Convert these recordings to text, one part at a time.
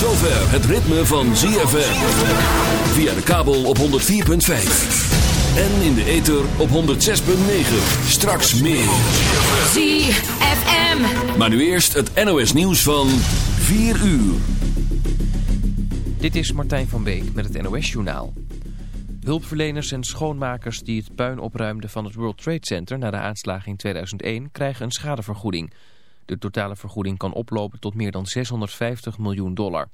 zover het ritme van ZFM. Via de kabel op 104.5. En in de ether op 106.9. Straks meer. ZFM. Maar nu eerst het NOS nieuws van 4 uur. Dit is Martijn van Beek met het NOS Journaal. Hulpverleners en schoonmakers die het puin opruimden van het World Trade Center na de aanslagen in 2001 krijgen een schadevergoeding. De totale vergoeding kan oplopen tot meer dan 650 miljoen dollar.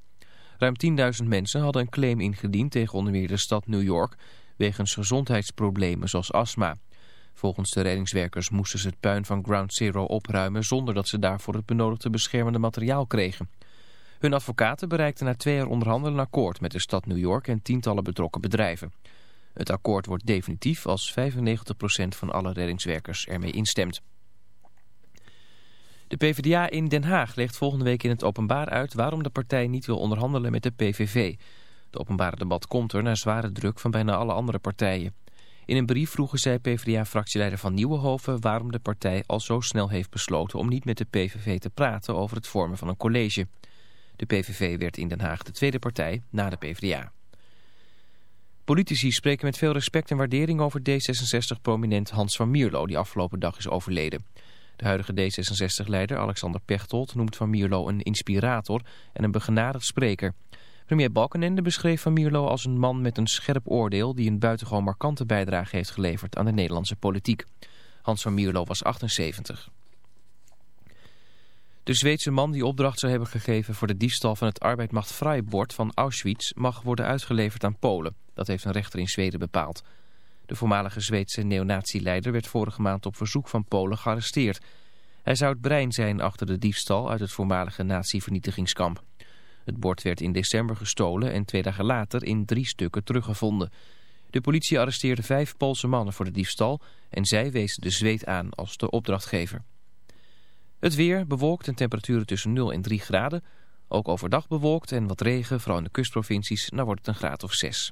Ruim 10.000 mensen hadden een claim ingediend tegen onder meer de stad New York wegens gezondheidsproblemen zoals astma. Volgens de reddingswerkers moesten ze het puin van Ground Zero opruimen zonder dat ze daarvoor het benodigde beschermende materiaal kregen. Hun advocaten bereikten na twee jaar onderhandelen een akkoord met de stad New York en tientallen betrokken bedrijven. Het akkoord wordt definitief als 95% van alle reddingswerkers ermee instemt. De PvdA in Den Haag legt volgende week in het openbaar uit waarom de partij niet wil onderhandelen met de PVV. Het openbare debat komt er na zware druk van bijna alle andere partijen. In een brief vroegen zij PvdA-fractieleider van Nieuwenhoven waarom de partij al zo snel heeft besloten om niet met de PVV te praten over het vormen van een college. De PVV werd in Den Haag de tweede partij na de PvdA. Politici spreken met veel respect en waardering over D66-prominent Hans van Mierlo die afgelopen dag is overleden. De huidige D66-leider Alexander Pechtold noemt Van Mierlo een inspirator en een begenadigd spreker. Premier Balkenende beschreef Van Mierlo als een man met een scherp oordeel die een buitengewoon markante bijdrage heeft geleverd aan de Nederlandse politiek. Hans van Mierlo was 78. De Zweedse man die opdracht zou hebben gegeven voor de diefstal van het arbeidmacht Freibord van Auschwitz mag worden uitgeleverd aan Polen. Dat heeft een rechter in Zweden bepaald. De voormalige Zweedse neonatieleider werd vorige maand op verzoek van Polen gearresteerd. Hij zou het brein zijn achter de diefstal uit het voormalige natievernietigingskamp. Het bord werd in december gestolen en twee dagen later in drie stukken teruggevonden. De politie arresteerde vijf Poolse mannen voor de diefstal en zij wezen de Zweed aan als de opdrachtgever. Het weer bewolkt en temperaturen tussen 0 en 3 graden. Ook overdag bewolkt en wat regen, vooral in de kustprovincies. Nou wordt het een graad of 6.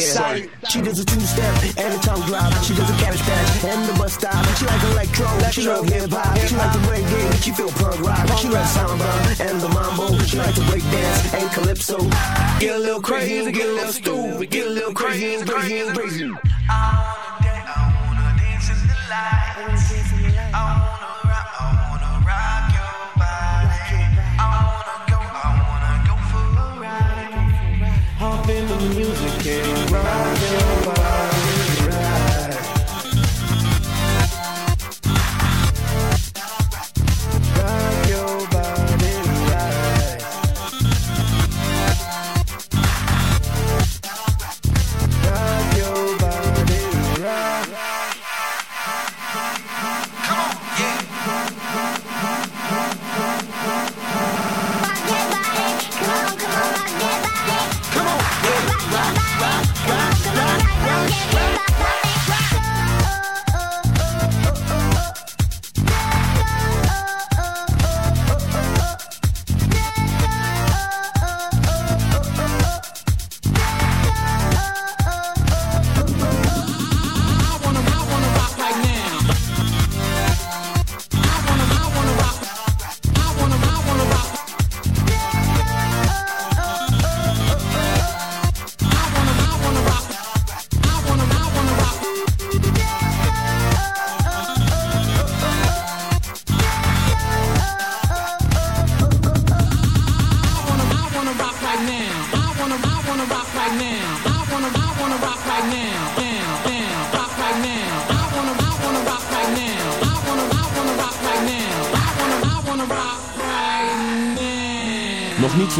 sight. She does a two-step and a tongue drop. She does a cabbage patch and the bus stop. She like electro, she loves hip-hop. She like the reggae, she feel punk rock. She likes samba and the mambo. She like to break dance and calypso. Get a little crazy, get a little stupid. Get a little crazy, crazy, crazy. I wanna dance in the. I wanna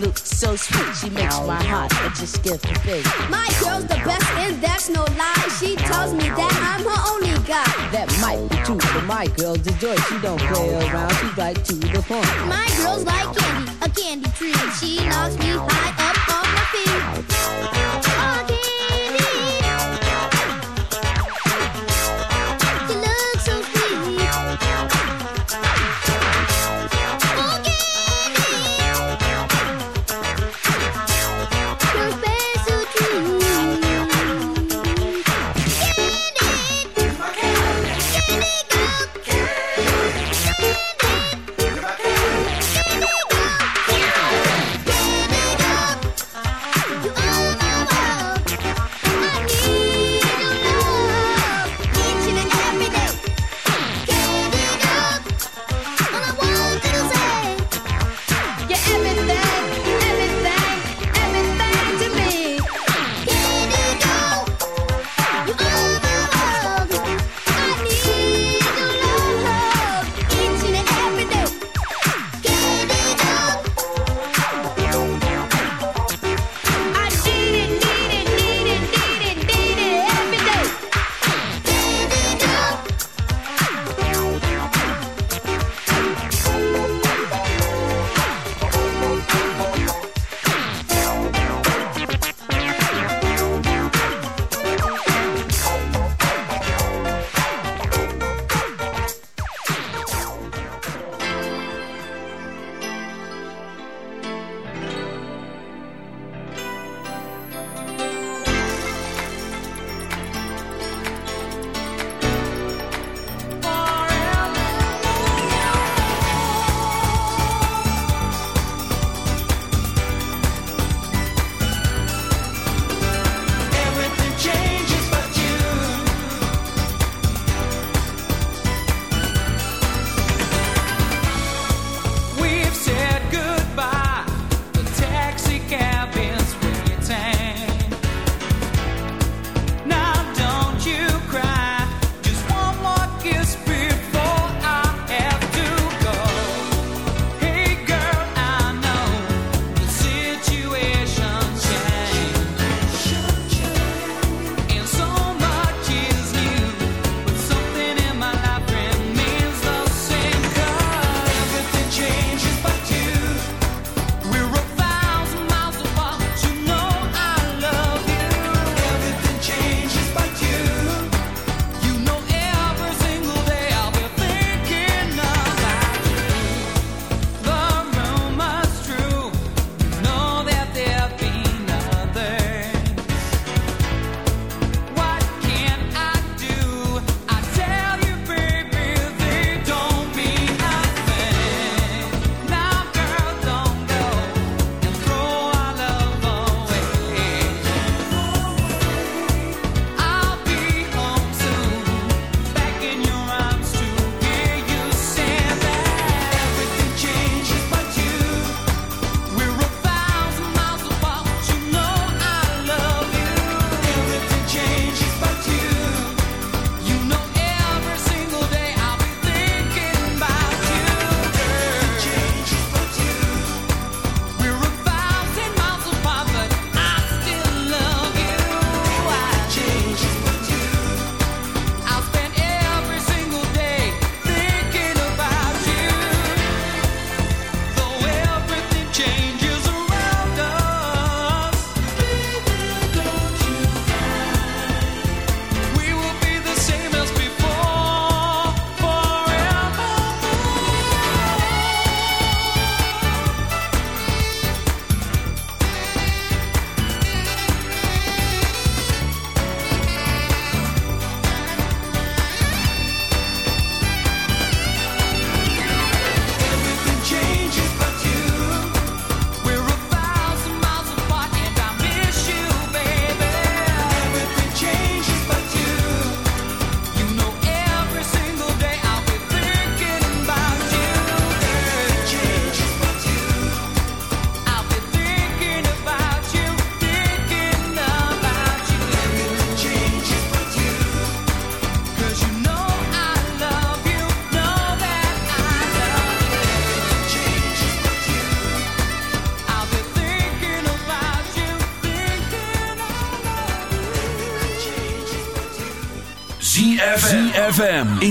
Look so sweet, she makes my heart just skip a beat. My girl's the best, and that's no lie. She tells me that I'm her only guy. That might be true, but my girl's a joy. She don't play around, she's right to the point. My girl's like candy, a candy tree. She knocks me high up off my feet. Oh,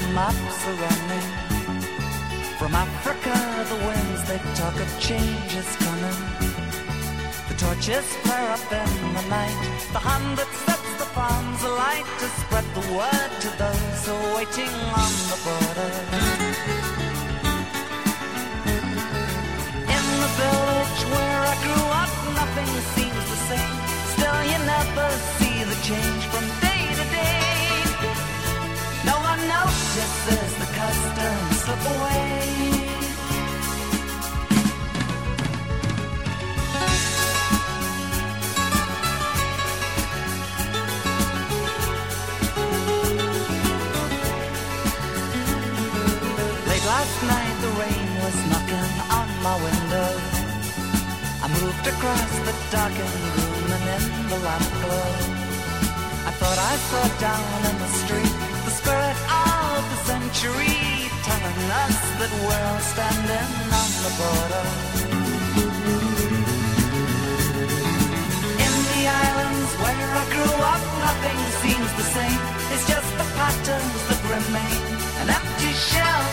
the maps around me. From Africa, the winds they talk of change is coming. The torches flare up in the night. The hand that sets the farms alight to spread the word to those who are waiting on the border. In the village where I grew up, nothing seems the same. Still, you never see the change from day. Notices the customs slip. Late last night, the rain was knocking on my window. I moved across the darkened room and in the lamp glow. I thought I saw down in the street spirit of the century telling us that we're standing on the border. In the islands where I grew up, nothing seems the same. It's just the patterns that remain, an empty shell.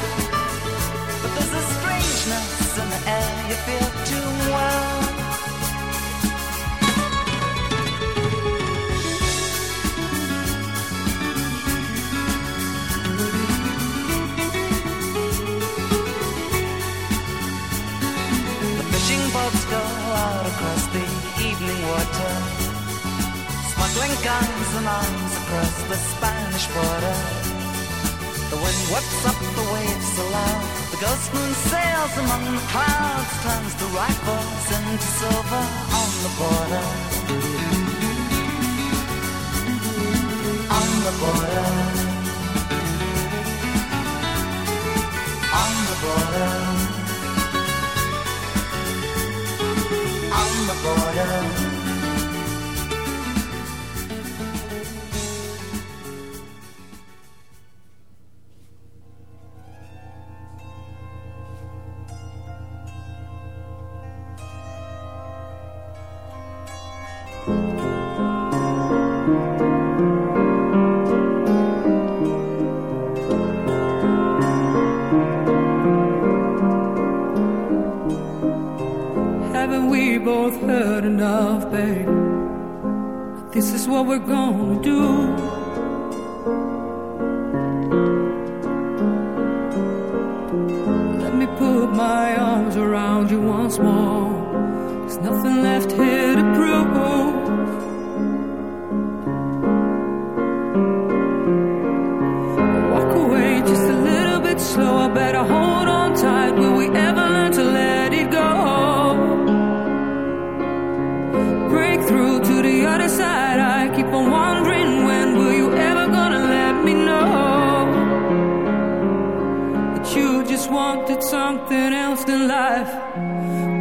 Life.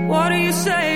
What do you say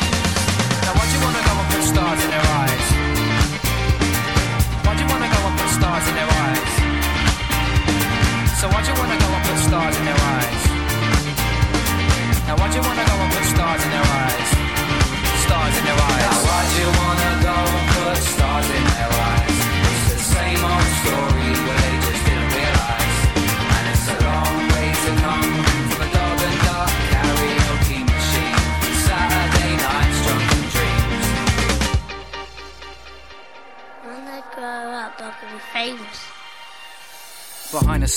Now why'd you wanna go and put stars in their eyes? Why'd you wanna go and put stars in their eyes? So why'd you wanna go and put stars in their eyes? Now why'd you wanna go and put stars in their eyes? Stars in their eyes. Now why'd you wanna go and put stars in their eyes?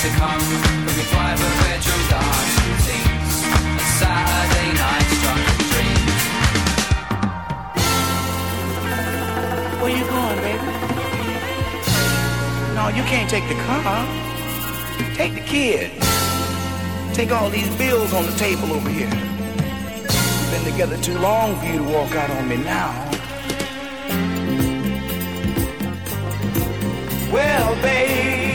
To come from your private bedroom dance routines. And Saturday drunken dreams. Where you going, baby? No, you can't take the car. Take the kid. Take all these bills on the table over here. We've been together too long for you to walk out on me now. Well, baby,